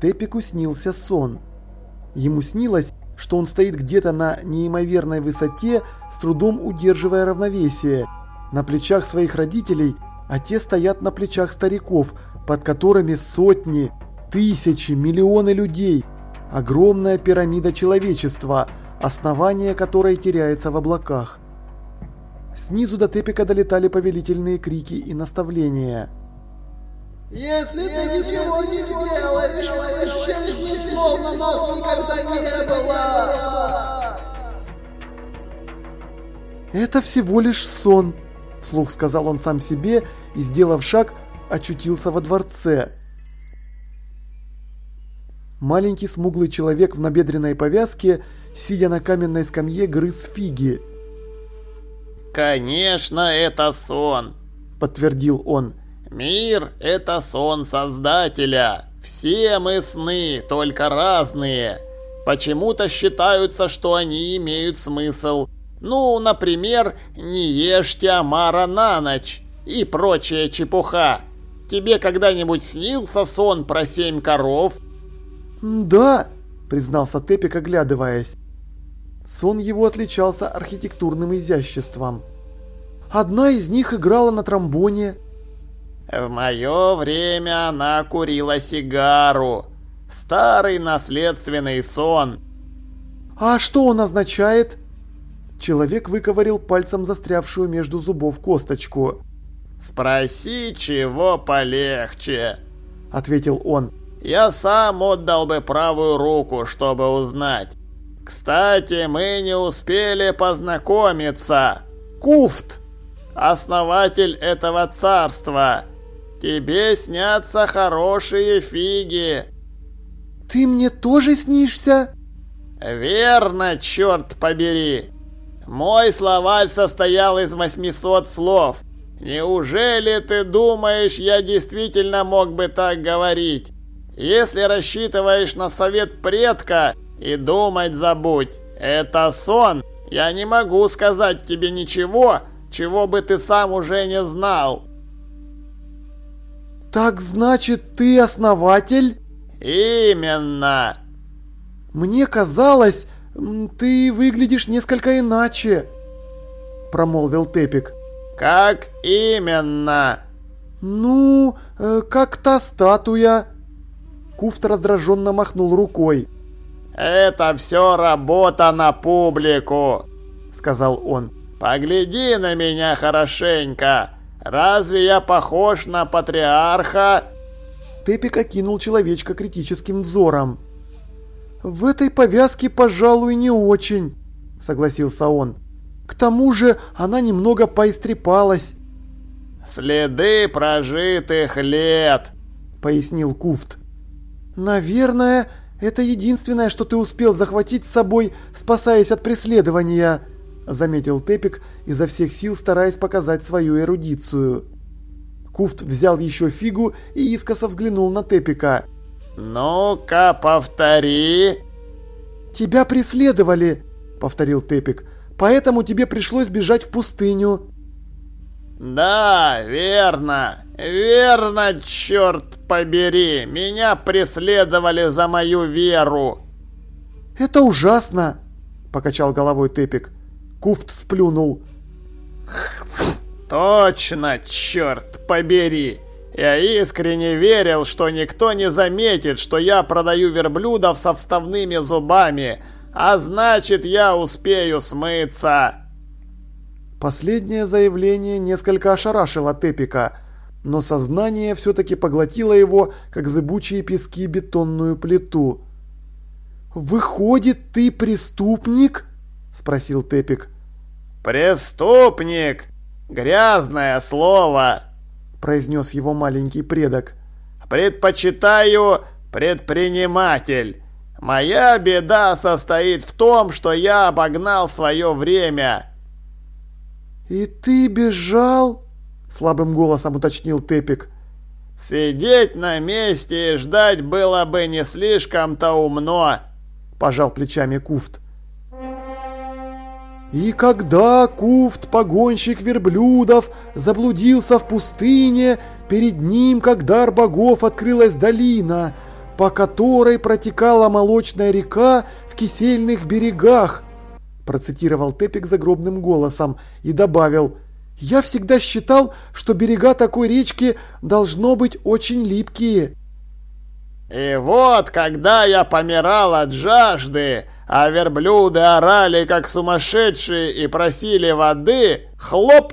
Тепику снился сон. Ему снилось, что он стоит где-то на неимоверной высоте, с трудом удерживая равновесие. На плечах своих родителей, а те стоят на плечах стариков, под которыми сотни, тысячи, миллионы людей. Огромная пирамида человечества, основание которой теряется в облаках. Снизу до Тепика долетали повелительные крики и наставления. Если ты ничего не сделаешь, мы исчезнем, словно нас никогда не было. «Это всего лишь сон», – вслух сказал он сам себе и, сделав шаг, очутился во дворце. Маленький смуглый человек в набедренной повязке, сидя на каменной скамье, грыз фиги. «Конечно, это сон», – подтвердил он. Мир – это сон Создателя. Все мы сны, только разные. Почему-то считаются, что они имеют смысл. Ну, например, не ешьте омара на ночь и прочая чепуха. Тебе когда-нибудь снился сон про семь коров? Да, признался Тепик, оглядываясь. Сон его отличался архитектурным изяществом. Одна из них играла на тромбоне, в мое время она курила сигару. Старый наследственный сон. А что он означает? Человек выковырил пальцем застрявшую между зубов косточку. «Спроси, чего полегче», — ответил он. «Я сам отдал бы правую руку, чтобы узнать. Кстати, мы не успели познакомиться. Куфт, основатель этого царства, Тебе снятся хорошие фиги. Ты мне тоже снишься? Верно, черт побери. Мой словарь состоял из 800 слов. Неужели ты думаешь, я действительно мог бы так говорить? Если рассчитываешь на совет предка, и думать забудь. Это сон. Я не могу сказать тебе ничего, чего бы ты сам уже не знал. Так значит, ты основатель? Именно. Мне казалось, ты выглядишь несколько иначе, промолвил Тепик. Как именно? Ну, э, как та статуя. Куфт раздраженно махнул рукой. «Это все работа на публику», — сказал он. «Погляди на меня хорошенько. Разве я похож на патриарха?» Тепик окинул человечка критическим взором. «В этой повязке, пожалуй, не очень», — согласился он. «К тому же она немного поистрепалась». «Следы прожитых лет», — пояснил Куфт. «Наверное, это единственное, что ты успел захватить с собой, спасаясь от преследования», заметил Тепик, изо всех сил стараясь показать свою эрудицию. Куфт взял еще фигу и искоса взглянул на Тепика. «Ну-ка, повтори!» «Тебя преследовали!» – повторил Тепик. «Поэтому тебе пришлось бежать в пустыню!» «Да, верно! Верно, черт побери! Меня преследовали за мою веру!» «Это ужасно!» – покачал головой Тепик. Куфт сплюнул. «Точно, черт побери! Я искренне верил, что никто не заметит, что я продаю верблюдов со вставными зубами, а значит, я успею смыться!» Последнее заявление несколько ошарашило Тепика, но сознание все-таки поглотило его, как зыбучие пески бетонную плиту. «Выходит, ты преступник?» – спросил Тепик. «Преступник! Грязное слово!» – произнес его маленький предок. «Предпочитаю предприниматель. Моя беда состоит в том, что я обогнал свое время». «И ты бежал?» – слабым голосом уточнил Тепик. «Сидеть на месте и ждать было бы не слишком-то умно», – пожал плечами Куфт. И когда Куфт, погонщик верблюдов, заблудился в пустыне, перед ним, как дар богов, открылась долина, по которой протекала молочная река в кисельных берегах, процитировал Тепик загробным голосом и добавил, «Я всегда считал, что берега такой речки должно быть очень липкие». И вот, когда я помирал от жажды, а верблюды орали как сумасшедшие и просили воды, хлоп,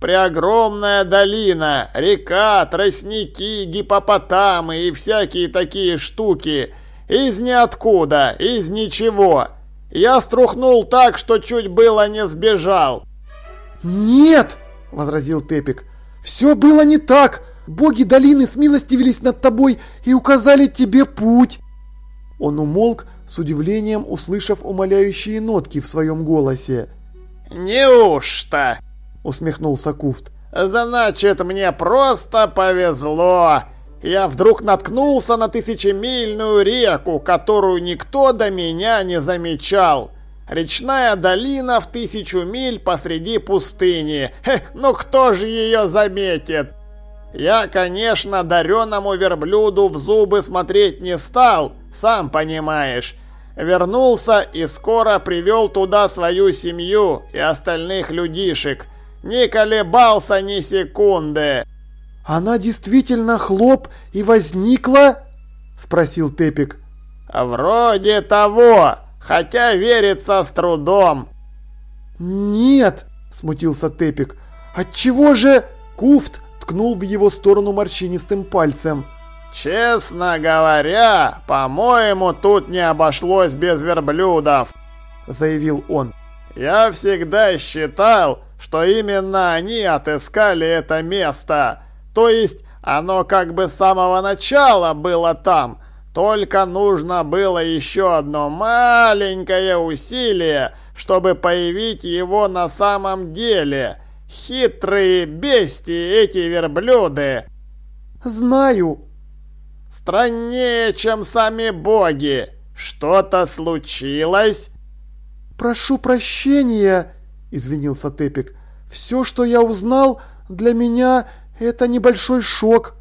преогромная долина, река, тростники, гипопотамы и всякие такие штуки. Из ниоткуда, из ничего. Я струхнул так, что чуть было не сбежал. «Нет!» – возразил Тепик. «Все было не так! Боги долины смилостивились над тобой и указали тебе путь!» Он умолк, с удивлением услышав умоляющие нотки в своем голосе. «Неужто?» – усмехнулся Куфт. «Значит, мне просто повезло!» Я вдруг наткнулся на тысячемильную реку, которую никто до меня не замечал. Речная долина в тысячу миль посреди пустыни. Хе, ну кто же ее заметит? Я, конечно, дареному верблюду в зубы смотреть не стал, сам понимаешь. Вернулся и скоро привел туда свою семью и остальных людишек. Не колебался ни секунды. «Она действительно хлоп и возникла?» – спросил Тепик. «Вроде того, хотя верится с трудом». «Нет!» – смутился Тепик. «Отчего же...» – Куфт ткнул в его сторону морщинистым пальцем. «Честно говоря, по-моему, тут не обошлось без верблюдов», – заявил он. «Я всегда считал, что именно они отыскали это место». То есть оно как бы с самого начала было там, только нужно было еще одно маленькое усилие, чтобы появить его на самом деле. Хитрые бестии эти верблюды. Знаю. Страннее, чем сами боги. Что-то случилось? Прошу прощения, извинился Тепик. Все, что я узнал, для меня это небольшой шок.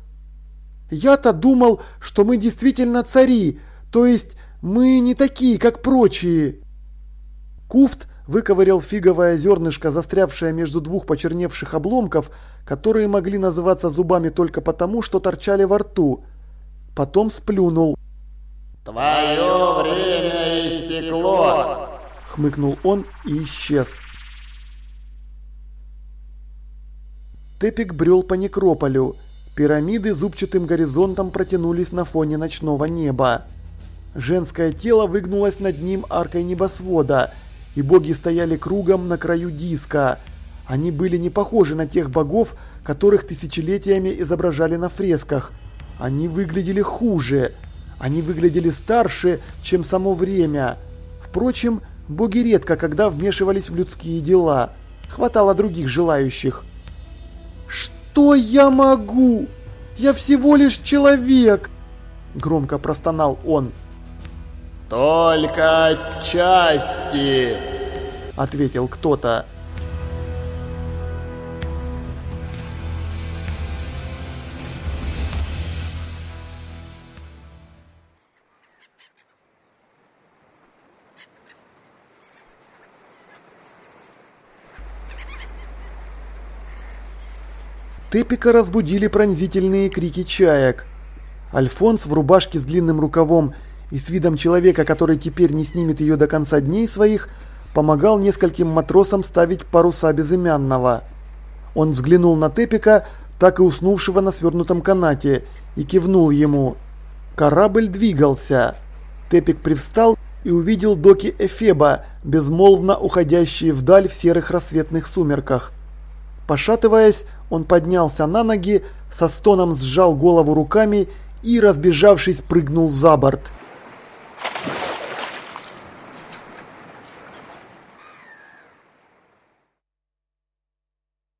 Я-то думал, что мы действительно цари, то есть мы не такие, как прочие. Куфт выковырял фиговое зернышко, застрявшее между двух почерневших обломков, которые могли называться зубами только потому, что торчали во рту. Потом сплюнул. «Твое время истекло!» — хмыкнул он и исчез. Тепик брел по некрополю. Пирамиды зубчатым горизонтом протянулись на фоне ночного неба. Женское тело выгнулось над ним аркой небосвода, и боги стояли кругом на краю диска. Они были не похожи на тех богов, которых тысячелетиями изображали на фресках. Они выглядели хуже. Они выглядели старше, чем само время. Впрочем, боги редко когда вмешивались в людские дела. Хватало других желающих. «Что я могу? Я всего лишь человек!» Громко простонал он. «Только отчасти!» Ответил кто-то. Тепика разбудили пронзительные крики чаек. Альфонс в рубашке с длинным рукавом и с видом человека, который теперь не снимет ее до конца дней своих, помогал нескольким матросам ставить паруса безымянного. Он взглянул на Тепика, так и уснувшего на свернутом канате, и кивнул ему. Корабль двигался. Тепик привстал и увидел доки Эфеба, безмолвно уходящие вдаль в серых рассветных сумерках. Пошатываясь, он поднялся на ноги, со стоном сжал голову руками и, разбежавшись, прыгнул за борт.